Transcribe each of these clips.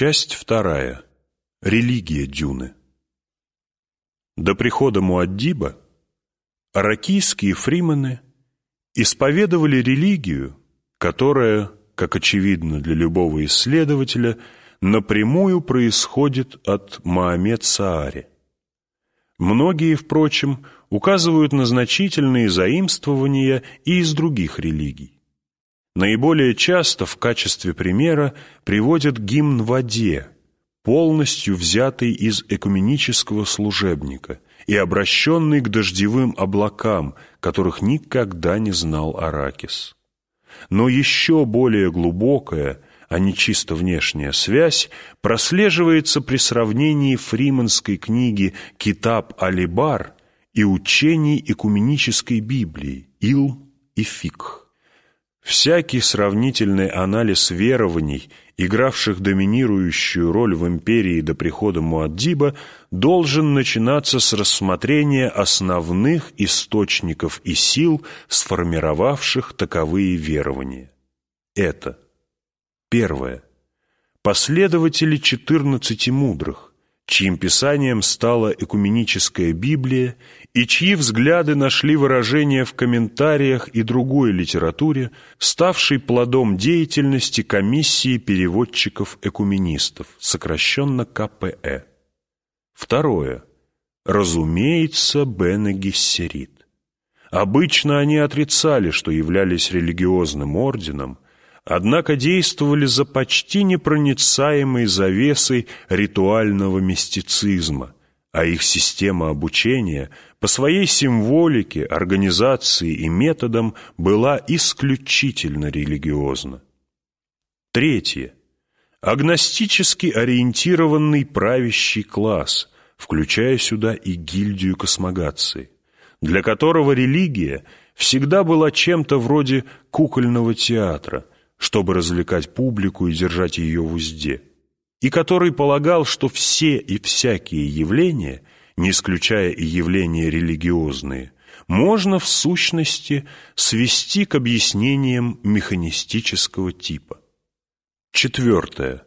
Часть вторая. Религия Дюны. До прихода Муаддиба аракийские фримены исповедовали религию, которая, как очевидно для любого исследователя, напрямую происходит от Маомед Саари. Многие, впрочем, указывают на значительные заимствования и из других религий. Наиболее часто в качестве примера приводят гимн воде, полностью взятый из экуменического служебника и обращенный к дождевым облакам, которых никогда не знал Аракис. Но еще более глубокая, а не чисто внешняя связь прослеживается при сравнении фриманской книги «Китаб Алибар» и учений экуменической Библии «Илм» и «Фикх». Всякий сравнительный анализ верований, игравших доминирующую роль в империи до прихода Муаддиба, должен начинаться с рассмотрения основных источников и сил, сформировавших таковые верования. Это первое. Последователи четырнадцати мудрых, чьим писанием стала экуменическая Библия и чьи взгляды нашли выражение в комментариях и другой литературе, ставшей плодом деятельности комиссии переводчиков-экуменистов, сокращенно КПЭ. Второе. Разумеется, Бене Гессерит. Обычно они отрицали, что являлись религиозным орденом, однако действовали за почти непроницаемой завесой ритуального мистицизма, а их система обучения по своей символике, организации и методам была исключительно религиозна. Третье. Агностически ориентированный правящий класс, включая сюда и гильдию космогации, для которого религия всегда была чем-то вроде кукольного театра – чтобы развлекать публику и держать ее в узде, и который полагал, что все и всякие явления, не исключая и явления религиозные, можно в сущности свести к объяснениям механистического типа. Четвертое.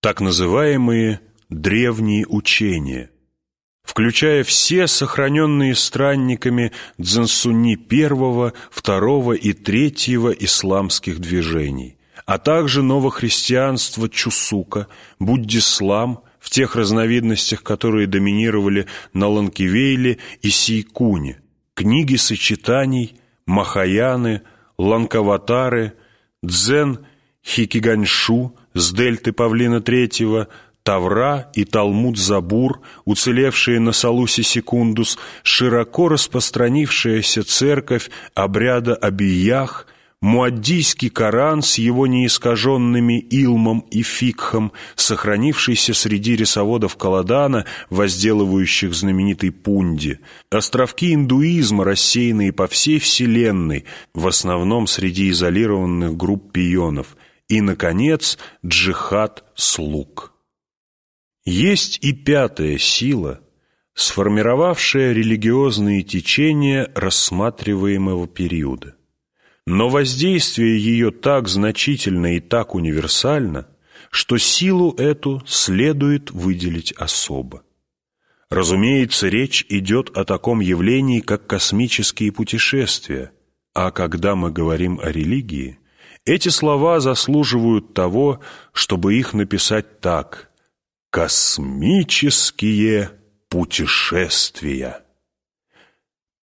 Так называемые древние учения – включая все сохраненные странниками Дзансуни первого, второго и третьего исламских движений, а также новохристианство Чусука, буддислам в тех разновидностях, которые доминировали на Ланкивейле и Сейкуне, книги сочетаний, Махаяны, Ланкаватары, Дзен Хикиганьшу с дельты Павлина третьего. Тавра и Талмуд-Забур, уцелевшие на Салусе Секундус, широко распространившаяся церковь обряда Абиях, Муаддийский Коран с его неискаженными илмом и фикхом, сохранившийся среди рисоводов Каладана, возделывающих знаменитый Пунди, островки индуизма, рассеянные по всей Вселенной, в основном среди изолированных групп пионов, и, наконец, джихад слуг. Есть и пятая сила, сформировавшая религиозные течения рассматриваемого периода. Но воздействие ее так значительно и так универсально, что силу эту следует выделить особо. Разумеется, речь идет о таком явлении, как космические путешествия, а когда мы говорим о религии, эти слова заслуживают того, чтобы их написать так – Космические путешествия.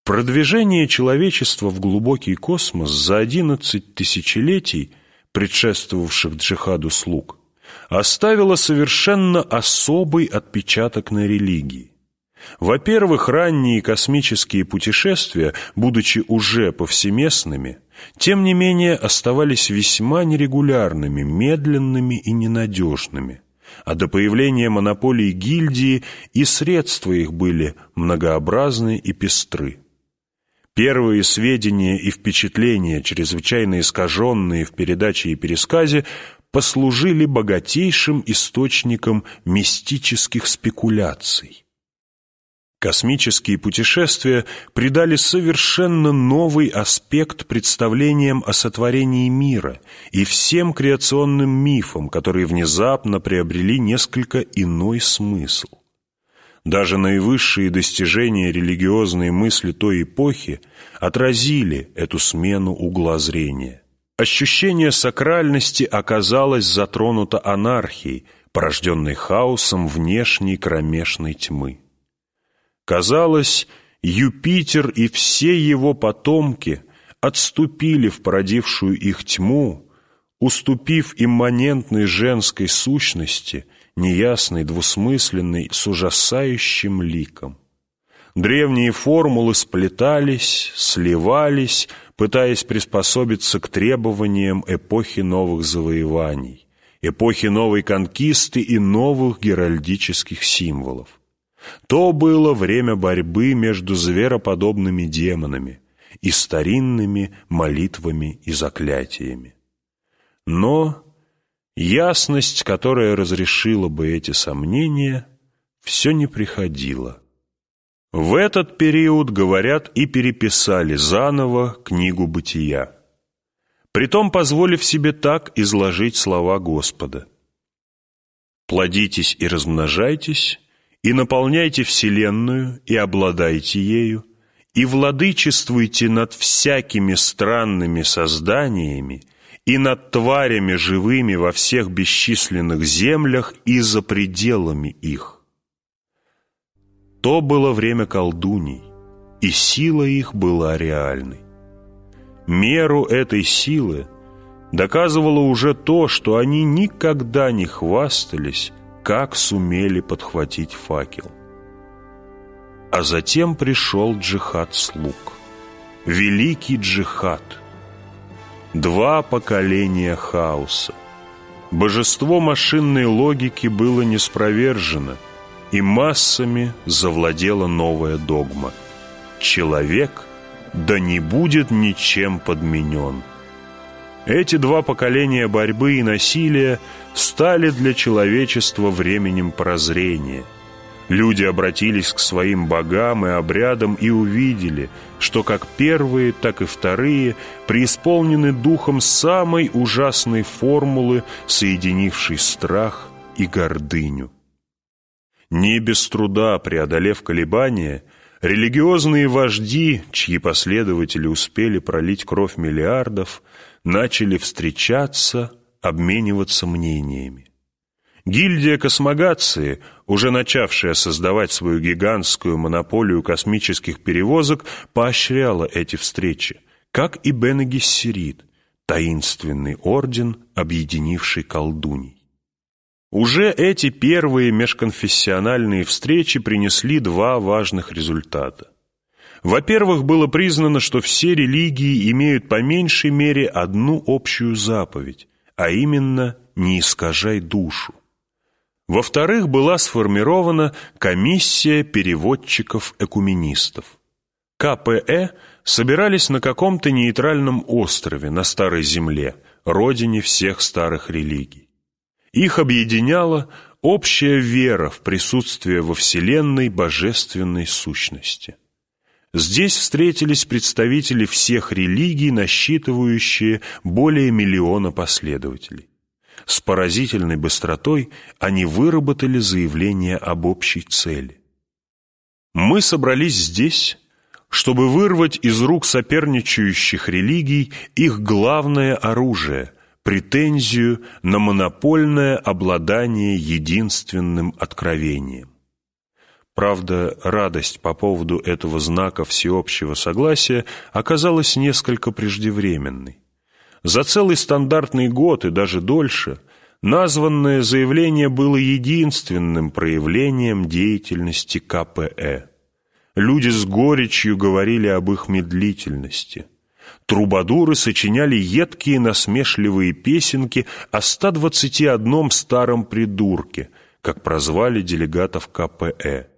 Продвижение человечества в глубокий космос за 11 тысячелетий, предшествовавших джихаду слуг, оставило совершенно особый отпечаток на религии. Во-первых, ранние космические путешествия, будучи уже повсеместными, тем не менее оставались весьма нерегулярными, медленными и ненадежными – а до появления монополии гильдии и средства их были многообразны и пестры. Первые сведения и впечатления, чрезвычайно искаженные в передаче и пересказе, послужили богатейшим источником мистических спекуляций. Космические путешествия придали совершенно новый аспект представлениям о сотворении мира и всем креационным мифам, которые внезапно приобрели несколько иной смысл. Даже наивысшие достижения религиозной мысли той эпохи отразили эту смену угла зрения. Ощущение сакральности оказалось затронуто анархией, порожденной хаосом внешней кромешной тьмы. Казалось, Юпитер и все его потомки отступили в породившую их тьму, уступив имманентной женской сущности, неясной, двусмысленной, с ужасающим ликом. Древние формулы сплетались, сливались, пытаясь приспособиться к требованиям эпохи новых завоеваний, эпохи новой конкисты и новых геральдических символов. То было время борьбы между звероподобными демонами и старинными молитвами и заклятиями. Но ясность, которая разрешила бы эти сомнения, все не приходила. В этот период, говорят, и переписали заново книгу «Бытия», притом позволив себе так изложить слова Господа. «Плодитесь и размножайтесь, и наполняйте вселенную, и обладайте ею, и владычествуйте над всякими странными созданиями и над тварями живыми во всех бесчисленных землях и за пределами их. То было время колдуний, и сила их была реальной. Меру этой силы доказывало уже то, что они никогда не хвастались как сумели подхватить факел. А затем пришел джихад слуг. Великий джихад. Два поколения хаоса. Божество машинной логики было неспровержено, и массами завладела новая догма. Человек да не будет ничем подменен. Эти два поколения борьбы и насилия стали для человечества временем прозрения. Люди обратились к своим богам и обрядам и увидели, что как первые, так и вторые преисполнены духом самой ужасной формулы, соединившей страх и гордыню. Не без труда преодолев колебания, религиозные вожди, чьи последователи успели пролить кровь миллиардов, начали встречаться, обмениваться мнениями. Гильдия космогации, уже начавшая создавать свою гигантскую монополию космических перевозок, поощряла эти встречи, как и Бен Гессерит, таинственный орден, объединивший колдуней. Уже эти первые межконфессиональные встречи принесли два важных результата. Во-первых, было признано, что все религии имеют по меньшей мере одну общую заповедь, а именно «не искажай душу». Во-вторых, была сформирована комиссия переводчиков-экуменистов. КПЭ собирались на каком-то нейтральном острове на Старой Земле, родине всех старых религий. Их объединяла общая вера в присутствие во Вселенной божественной сущности. Здесь встретились представители всех религий, насчитывающие более миллиона последователей. С поразительной быстротой они выработали заявление об общей цели. Мы собрались здесь, чтобы вырвать из рук соперничающих религий их главное оружие – претензию на монопольное обладание единственным откровением. Правда, радость по поводу этого знака всеобщего согласия оказалась несколько преждевременной. За целый стандартный год и даже дольше названное заявление было единственным проявлением деятельности КПЭ. Люди с горечью говорили об их медлительности. Трубадуры сочиняли едкие насмешливые песенки о 121 старом придурке, как прозвали делегатов КПЭ.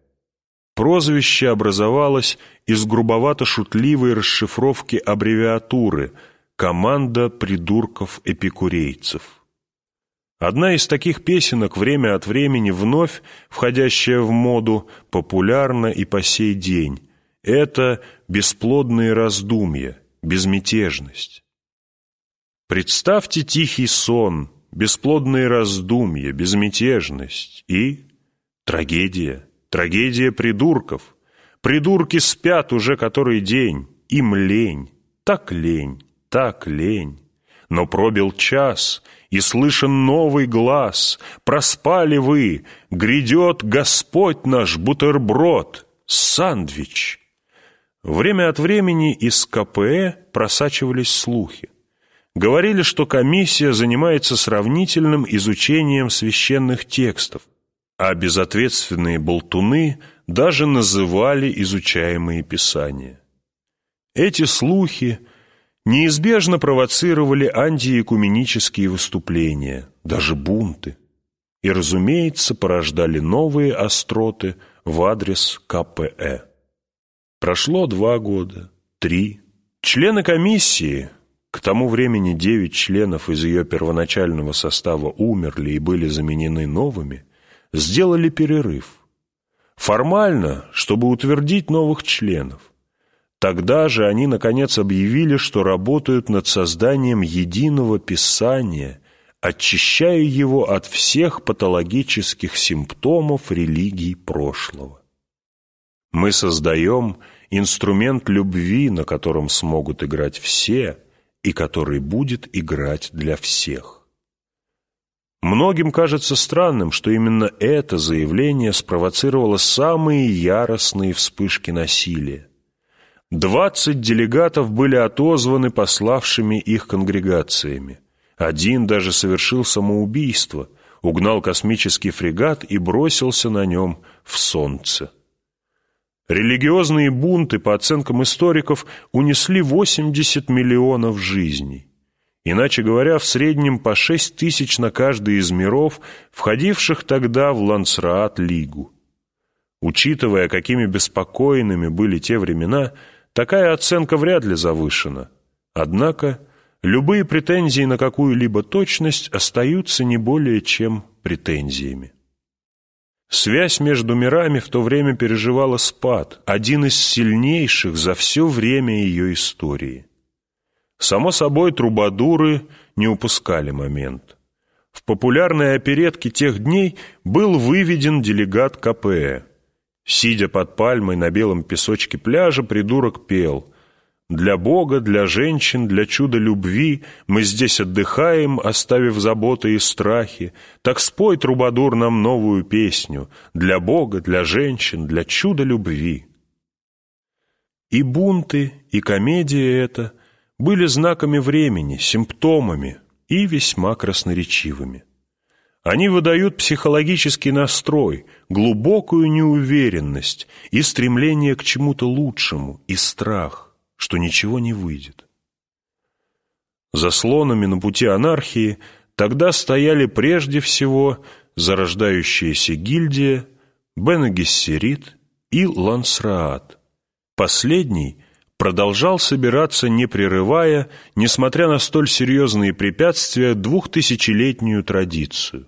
Прозвище образовалось из грубовато-шутливой расшифровки аббревиатуры «Команда придурков-эпикурейцев». Одна из таких песенок время от времени вновь входящая в моду, популярна и по сей день. Это бесплодные раздумья, безмятежность. Представьте тихий сон, бесплодные раздумья, безмятежность и трагедия, трагедия придурков. Придурки спят уже который день, им лень, так лень, так лень. Но пробил час, и слышен новый глаз. Проспали вы, грядет Господь наш бутерброд, сандвич. Время от времени из КПЭ просачивались слухи. Говорили, что комиссия занимается сравнительным изучением священных текстов, а безответственные болтуны даже называли изучаемые писания. Эти слухи неизбежно провоцировали антиекуменические выступления, даже бунты, и, разумеется, порождали новые остроты в адрес КПЭ. Прошло два года, три. Члены комиссии, к тому времени девять членов из ее первоначального состава умерли и были заменены новыми, сделали перерыв. Формально, чтобы утвердить новых членов. Тогда же они, наконец, объявили, что работают над созданием единого писания, очищая его от всех патологических симптомов религий прошлого. Мы создаем инструмент любви, на котором смогут играть все, и который будет играть для всех. Многим кажется странным, что именно это заявление спровоцировало самые яростные вспышки насилия. Двадцать делегатов были отозваны пославшими их конгрегациями. Один даже совершил самоубийство, угнал космический фрегат и бросился на нем в солнце. Религиозные бунты, по оценкам историков, унесли 80 миллионов жизней. Иначе говоря, в среднем по 6 тысяч на каждый из миров, входивших тогда в Лансраат-лигу. Учитывая, какими беспокойными были те времена, Такая оценка вряд ли завышена. Однако любые претензии на какую-либо точность остаются не более чем претензиями. Связь между мирами в то время переживала спад, один из сильнейших за все время ее истории. Само собой, трубадуры не упускали момент. В популярной оперетке тех дней был выведен делегат КПЭ. Сидя под пальмой на белом песочке пляжа, придурок пел «Для Бога, для женщин, для чуда любви мы здесь отдыхаем, оставив заботы и страхи. Так спой, трубадур, нам новую песню Для Бога, для женщин, для чуда любви». И бунты, и комедия эта были знаками времени, симптомами и весьма красноречивыми. Они выдают психологический настрой, глубокую неуверенность и стремление к чему-то лучшему, и страх, что ничего не выйдет. Заслонами на пути анархии тогда стояли прежде всего зарождающаяся гильдия, Бенегессерит и Лансраат. Последний продолжал собираться, не прерывая, несмотря на столь серьезные препятствия, двухтысячелетнюю традицию.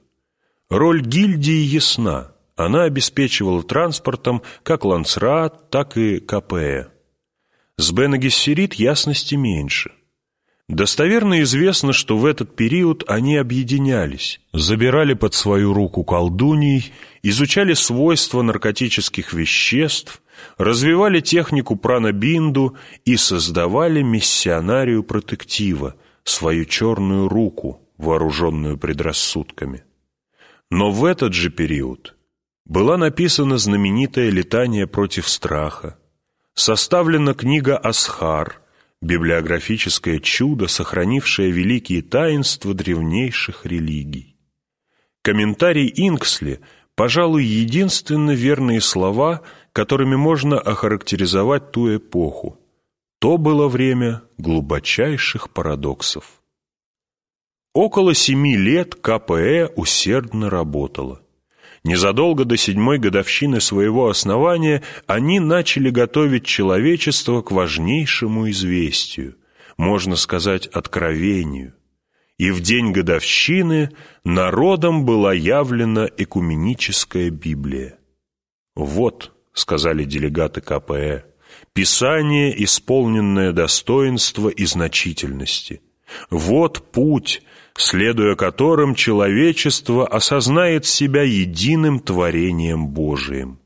Роль гильдии ясна. Она обеспечивала транспортом как Лансраат, так и КПЭ. С Бенегессерит ясности меньше. Достоверно известно, что в этот период они объединялись, забирали под свою руку колдуний, изучали свойства наркотических веществ, развивали технику пранабинду и создавали миссионарию протектива, свою черную руку, вооруженную предрассудками. Но в этот же период была написана знаменитая «Летание против страха», составлена книга «Асхар», библиографическое чудо, сохранившее великие таинства древнейших религий. Комментарий Инксли, пожалуй, единственно верные слова, которыми можно охарактеризовать ту эпоху. То было время глубочайших парадоксов. Около семи лет КПЭ усердно работала. Незадолго до седьмой годовщины своего основания они начали готовить человечество к важнейшему известию, можно сказать, откровению. и в день годовщины народом была явлена экуменическая Библия. «Вот», — сказали делегаты КПЭ, — «писание, исполненное достоинства и значительности. Вот путь, следуя которым человечество осознает себя единым творением Божиим».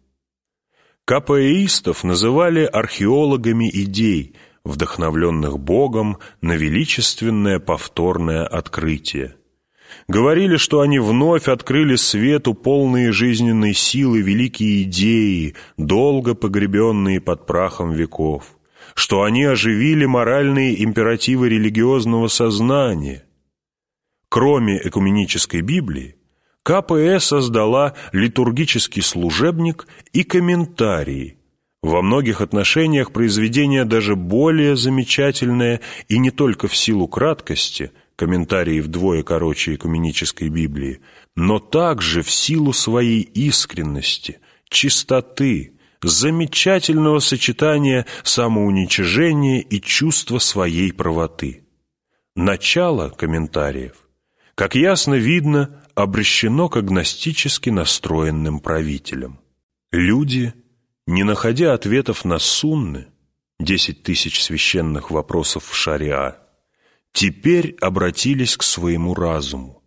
КПЭистов называли археологами идей, вдохновленных Богом на величественное повторное открытие. Говорили, что они вновь открыли свету полные жизненной силы великие идеи, долго погребенные под прахом веков, что они оживили моральные императивы религиозного сознания. Кроме экуменической Библии, КПЭ создала литургический служебник и комментарии, во многих отношениях произведение даже более замечательное и не только в силу краткости, комментарии вдвое короче экуменической Библии, но также в силу своей искренности, чистоты, замечательного сочетания самоуничижения и чувства своей правоты. Начало комментариев, как ясно видно, обращено к агностически настроенным правителям. Люди – не находя ответов на сунны, десять тысяч священных вопросов в шариа, теперь обратились к своему разуму.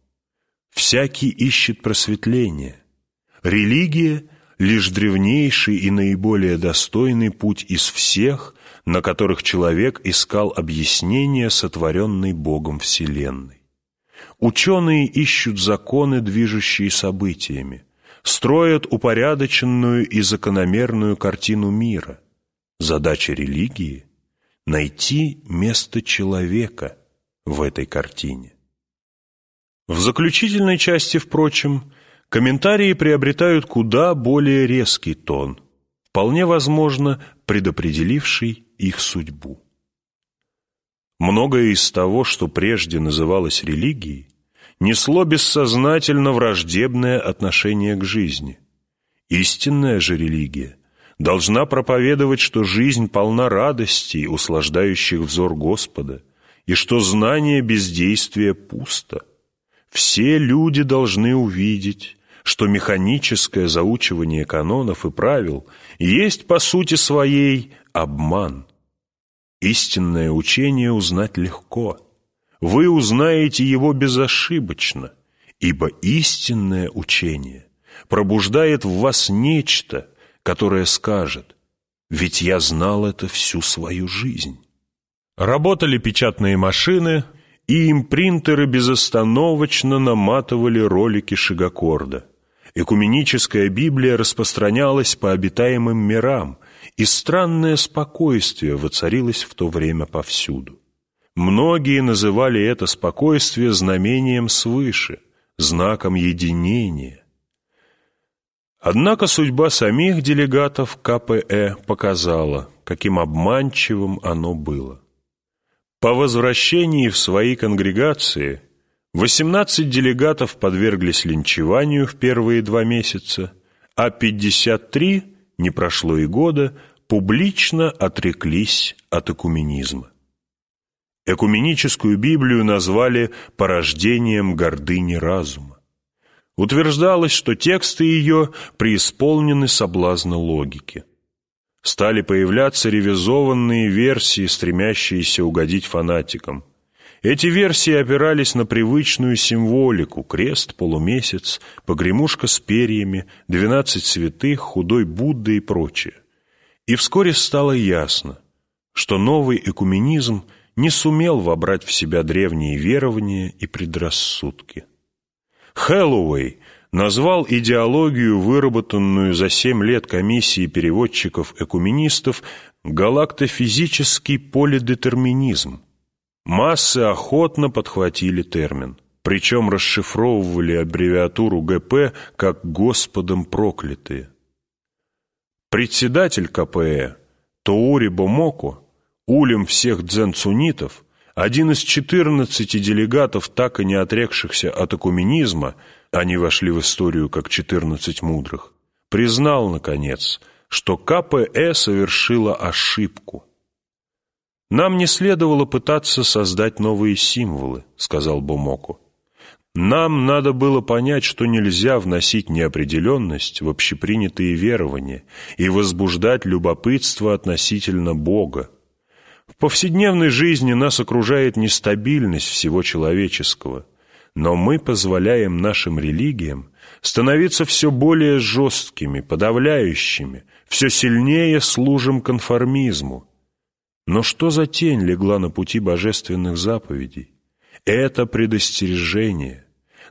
Всякий ищет просветление. Религия — лишь древнейший и наиболее достойный путь из всех, на которых человек искал объяснение сотворенной Богом Вселенной. Ученые ищут законы, движущие событиями строят упорядоченную и закономерную картину мира. Задача религии — найти место человека в этой картине. В заключительной части, впрочем, комментарии приобретают куда более резкий тон, вполне возможно, предопределивший их судьбу. Многое из того, что прежде называлось религией, несло бессознательно враждебное отношение к жизни. Истинная же религия должна проповедовать, что жизнь полна радостей, услаждающих взор Господа, и что знание бездействия пусто. Все люди должны увидеть, что механическое заучивание канонов и правил есть по сути своей обман. Истинное учение узнать легко – вы узнаете его безошибочно, ибо истинное учение пробуждает в вас нечто, которое скажет «Ведь я знал это всю свою жизнь». Работали печатные машины, и импринтеры безостановочно наматывали ролики Шигакорда. Экуменическая Библия распространялась по обитаемым мирам, и странное спокойствие воцарилось в то время повсюду. Многие называли это спокойствие знамением свыше, знаком единения. Однако судьба самих делегатов КПЭ показала, каким обманчивым оно было. По возвращении в свои конгрегации 18 делегатов подверглись линчеванию в первые два месяца, а 53, не прошло и года, публично отреклись от экуменизма. Экуменическую Библию назвали «порождением гордыни разума». Утверждалось, что тексты ее преисполнены соблазна логики. Стали появляться ревизованные версии, стремящиеся угодить фанатикам. Эти версии опирались на привычную символику – крест, полумесяц, погремушка с перьями, двенадцать святых, худой Будда и прочее. И вскоре стало ясно, что новый экуменизм – не сумел вобрать в себя древние верования и предрассудки. Хэллоуэй назвал идеологию, выработанную за семь лет комиссией переводчиков-экуменистов, галактофизический полидетерминизм. Массы охотно подхватили термин, причем расшифровывали аббревиатуру ГП как «Господом проклятые». Председатель КПЭ Туури Бомоко Улем всех дзен-цунитов, один из четырнадцати делегатов, так и не отрекшихся от экуменизма, они вошли в историю как четырнадцать мудрых, признал, наконец, что КПЭ совершила ошибку. «Нам не следовало пытаться создать новые символы», — сказал Бумоку. «Нам надо было понять, что нельзя вносить неопределенность в общепринятые верования и возбуждать любопытство относительно Бога. В повседневной жизни нас окружает нестабильность всего человеческого, но мы позволяем нашим религиям становиться все более жесткими, подавляющими, все сильнее служим конформизму. Но что за тень легла на пути божественных заповедей? Это предостережение,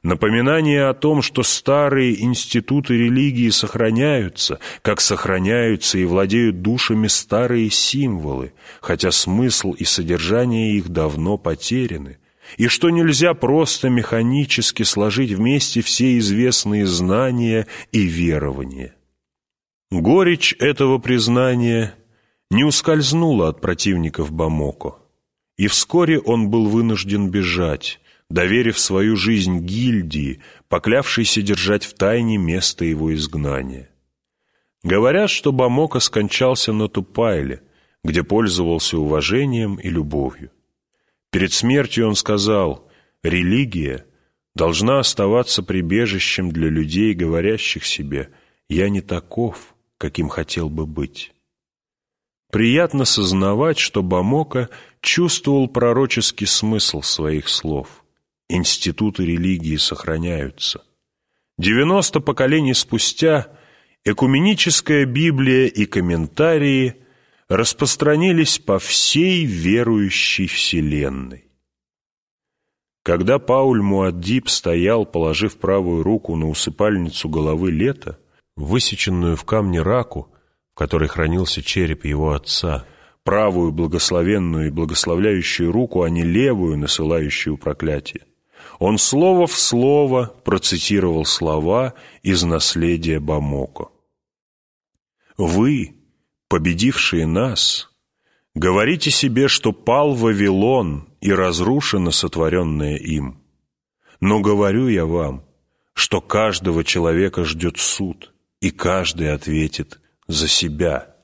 напоминание о том, что старые институты религии сохраняются, как сохраняются и владеют душами старые символы, хотя смысл и содержание их давно потеряны, и что нельзя просто механически сложить вместе все известные знания и верования. Горечь этого признания не ускользнула от противников Бамоко, и вскоре он был вынужден бежать, доверив свою жизнь гильдии, поклявшейся держать в тайне место его изгнания. Говорят, что Бамоко скончался на Тупайле, где пользовался уважением и любовью. Перед смертью он сказал, «Религия должна оставаться прибежищем для людей, говорящих себе, «Я не таков, каким хотел бы быть». Приятно сознавать, что Бамока чувствовал пророческий смысл своих слов. Институты религии сохраняются. Девяносто поколений спустя экуменическая Библия и комментарии – распространились по всей верующей вселенной. Когда Пауль Муаддиб стоял, положив правую руку на усыпальницу головы лета, высеченную в камне раку, в которой хранился череп его отца, правую благословенную и благословляющую руку, а не левую, насылающую проклятие, он слово в слово процитировал слова из наследия Бамоко. «Вы, победившие нас, говорите себе, что пал Вавилон и разрушено сотворенное им. Но говорю я вам, что каждого человека ждет суд, и каждый ответит за себя.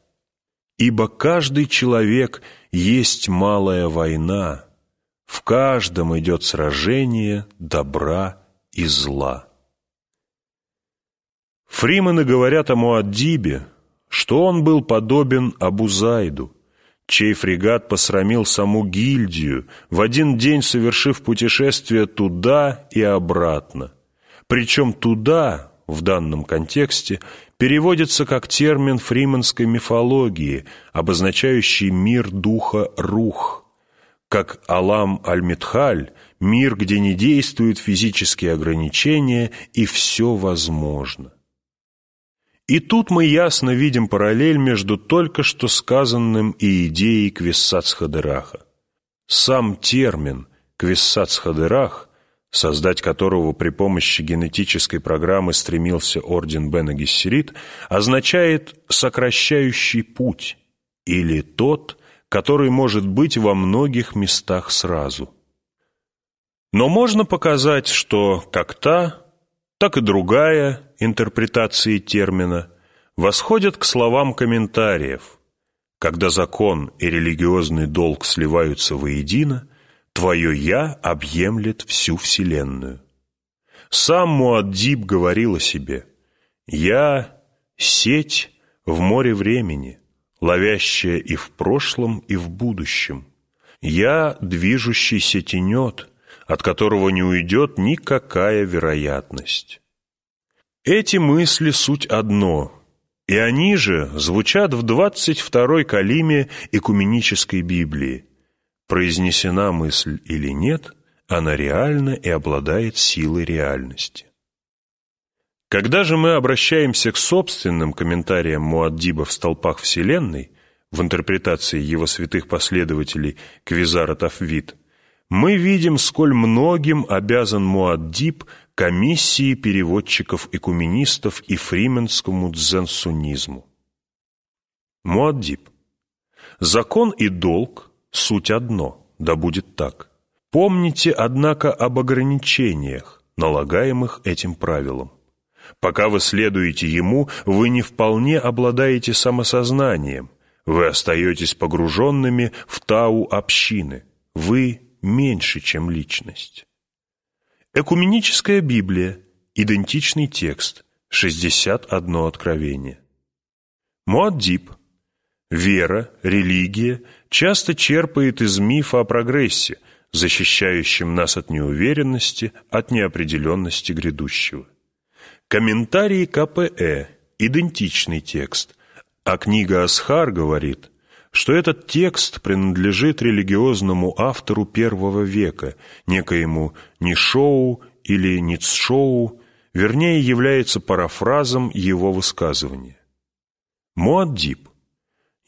Ибо каждый человек есть малая война, в каждом идет сражение добра и зла. Фримены говорят о Муаддибе, что он был подобен Абузайду, чей фрегат посрамил саму гильдию, в один день совершив путешествие туда и обратно. Причем «туда» в данном контексте переводится как термин фриманской мифологии, обозначающий мир духа Рух, как Алам Аль-Митхаль, мир, где не действуют физические ограничения и все возможно. И тут мы ясно видим параллель между только что сказанным и идеей Квиссацхадераха. Сам термин Квиссацхадерах, создать которого при помощи генетической программы стремился орден Гессерит, означает «сокращающий путь» или «тот», который может быть во многих местах сразу. Но можно показать, что как та, так и другая интерпретации термина восходят к словам комментариев. Когда закон и религиозный долг сливаются воедино, твое «я» объемлет всю Вселенную. Сам Муаддиб говорил о себе «Я — сеть в море времени, ловящая и в прошлом, и в будущем. Я — движущийся тенет, от которого не уйдет никакая вероятность». Эти мысли суть одно, и они же звучат в 22-й калиме Экуменической Библии. Произнесена мысль или нет, она реальна и обладает силой реальности. Когда же мы обращаемся к собственным комментариям Муаддиба в столпах Вселенной, в интерпретации его святых последователей Квизара Тафвид, мы видим, сколь многим обязан Муаддиб – комиссии переводчиков-экуменистов и фрименскому дзенсунизму. Муаддиб. Закон и долг – суть одно, да будет так. Помните, однако, об ограничениях, налагаемых этим правилом. Пока вы следуете ему, вы не вполне обладаете самосознанием, Вы остаетесь погруженными в тау общины. Вы меньше, чем личность. Экуменическая Библия. Идентичный текст. 61 откровение. Муаддиб. Вера, религия часто черпает из мифа о прогрессе, защищающем нас от неуверенности, от неопределенности грядущего. Комментарии КПЭ – идентичный текст, а книга Асхар говорит, что этот текст принадлежит религиозному автору первого века, некоему Нишоу или Ницшоу, вернее, является парафразом его высказывания. Муаддиб.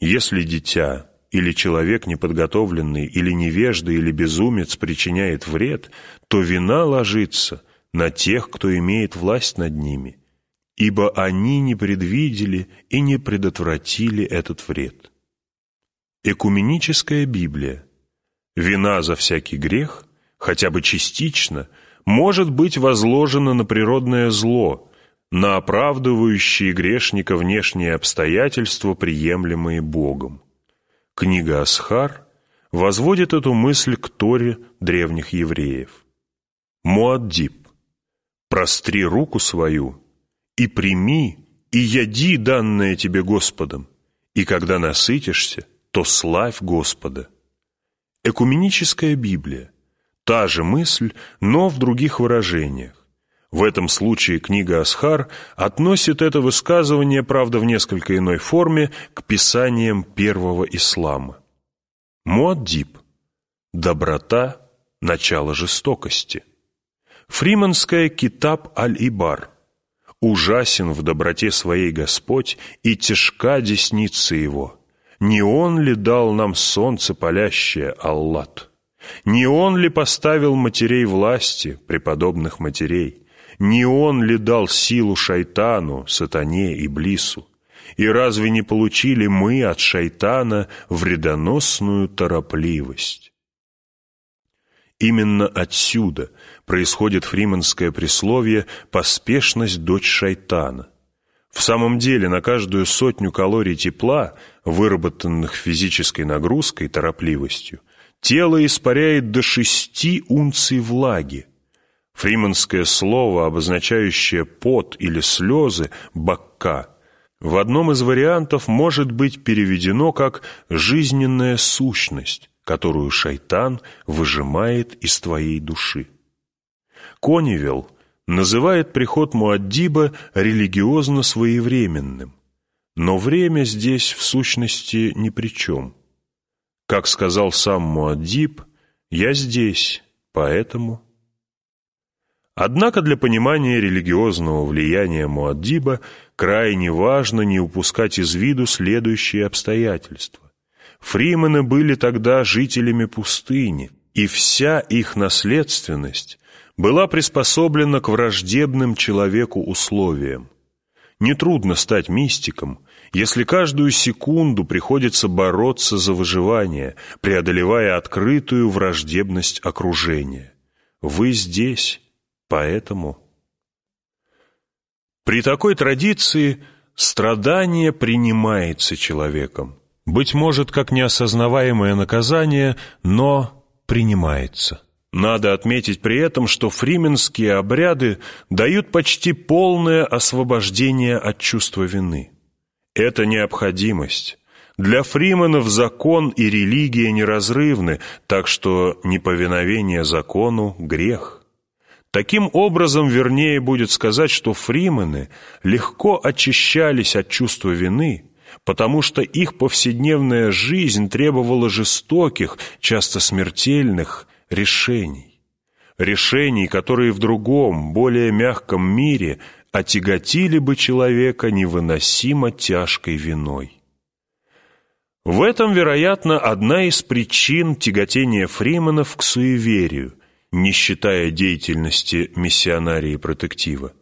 Если дитя или человек неподготовленный, или невежда, или безумец причиняет вред, то вина ложится на тех, кто имеет власть над ними, ибо они не предвидели и не предотвратили этот вред. Экуменическая Библия. Вина за всякий грех, хотя бы частично, может быть возложена на природное зло, на оправдывающие грешника внешние обстоятельства, приемлемые Богом. Книга Асхар возводит эту мысль к Торе древних евреев. Муаддиб, простри руку свою и прими, и яди данное тебе Господом, и когда насытишься, то славь Господа. Экуменическая Библия – та же мысль, но в других выражениях. В этом случае книга Асхар относит это высказывание, правда, в несколько иной форме, к писаниям первого ислама. Муаддиб – доброта, начало жестокости. Фриманская Китаб Аль-Ибар – ужасен в доброте своей Господь и тяжка десница Его. Не Он ли дал нам солнце палящее, Аллат? Не Он ли поставил матерей власти, преподобных матерей? Не он ли дал силу шайтану, сатане и блису? И разве не получили мы от шайтана вредоносную торопливость? Именно отсюда происходит фриманское присловие «поспешность дочь шайтана». В самом деле на каждую сотню калорий тепла, выработанных физической нагрузкой, торопливостью, тело испаряет до шести унций влаги, Фриманское слово, обозначающее пот или слезы, бакка, в одном из вариантов может быть переведено как «жизненная сущность», которую шайтан выжимает из твоей души. Коневел называет приход Муаддиба религиозно своевременным, но время здесь в сущности ни при чем. Как сказал сам Муаддиб, «Я здесь, поэтому...» Однако для понимания религиозного влияния Муаддиба крайне важно не упускать из виду следующие обстоятельства. Фримены были тогда жителями пустыни, и вся их наследственность была приспособлена к враждебным человеку условиям. Нетрудно стать мистиком, если каждую секунду приходится бороться за выживание, преодолевая открытую враждебность окружения. Вы здесь, Поэтому при такой традиции страдание принимается человеком. Быть может, как неосознаваемое наказание, но принимается. Надо отметить при этом, что фрименские обряды дают почти полное освобождение от чувства вины. Это необходимость. Для фрименов закон и религия неразрывны, так что неповиновение закону – грех. Таким образом, вернее будет сказать, что фримены легко очищались от чувства вины, потому что их повседневная жизнь требовала жестоких, часто смертельных решений. Решений, которые в другом, более мягком мире отяготили бы человека невыносимо тяжкой виной. В этом, вероятно, одна из причин тяготения фриманов к суеверию – не считая деятельности миссионарии протектива.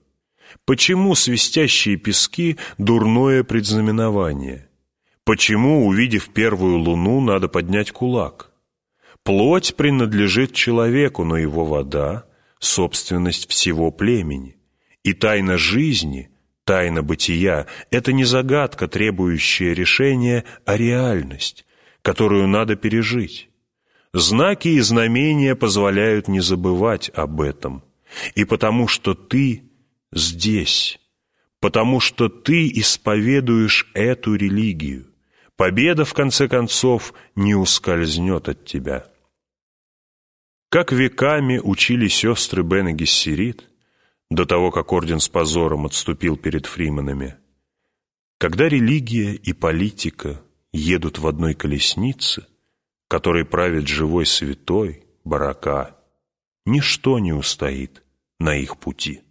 Почему свистящие пески – дурное предзнаменование? Почему, увидев первую луну, надо поднять кулак? Плоть принадлежит человеку, но его вода – собственность всего племени. И тайна жизни Тайна бытия — это не загадка, требующая решения, а реальность, которую надо пережить. Знаки и знамения позволяют не забывать об этом. И потому что ты здесь, потому что ты исповедуешь эту религию, победа, в конце концов, не ускользнет от тебя. Как веками учили сестры Бен и Гессерит, до того, как орден с позором отступил перед фриманами, когда религия и политика едут в одной колеснице, которой правит живой святой, барака, ничто не устоит на их пути.